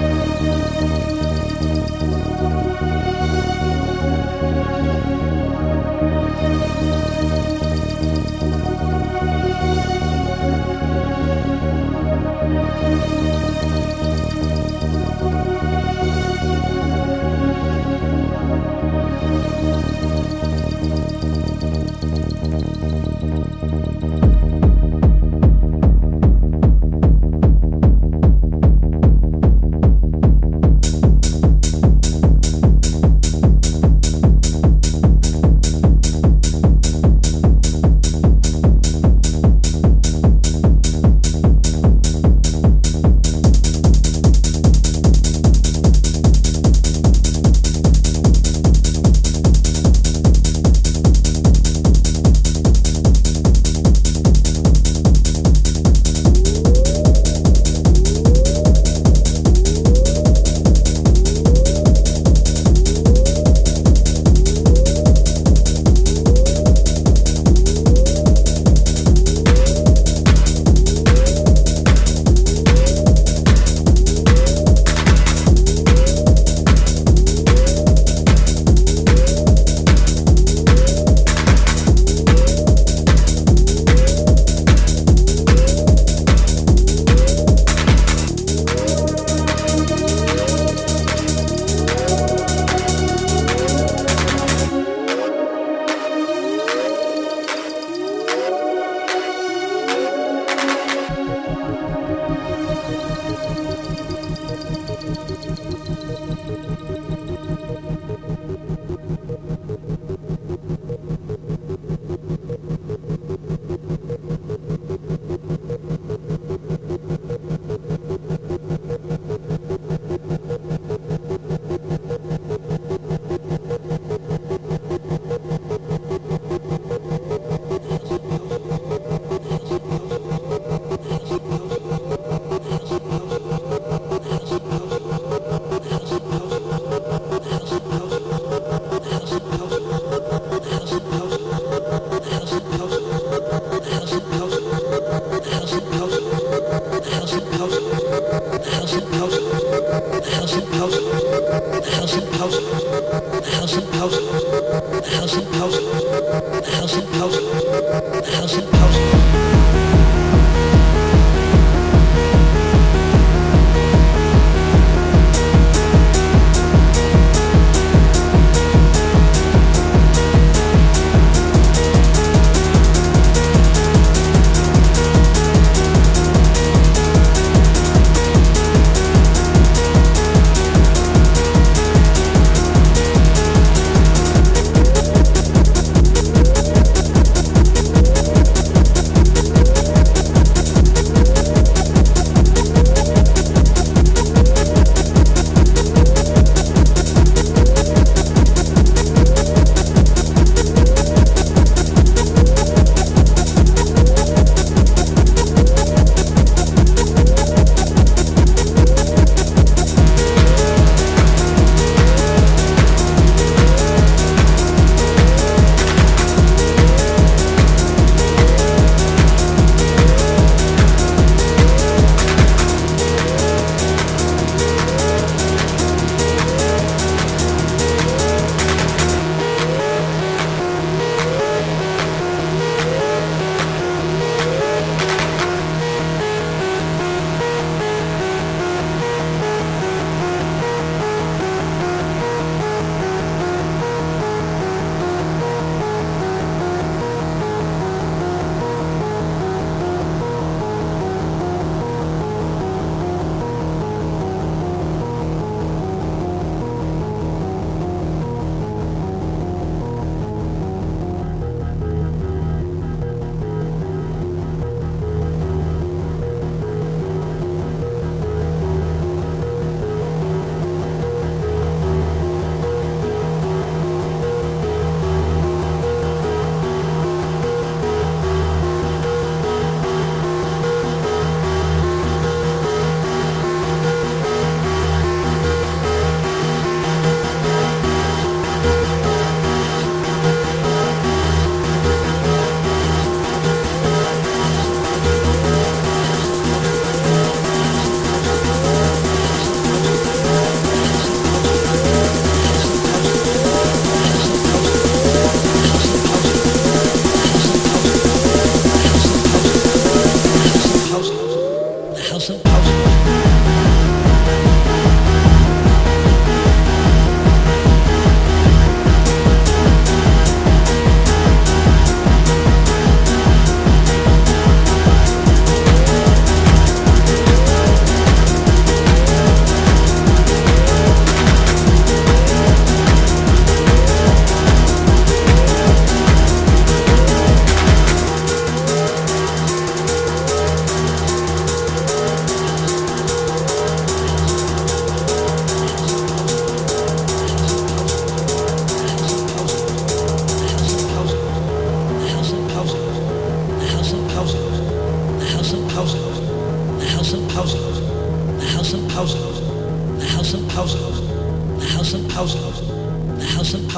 Música house, house, house, house. the house of house the house of house the house of house the house of house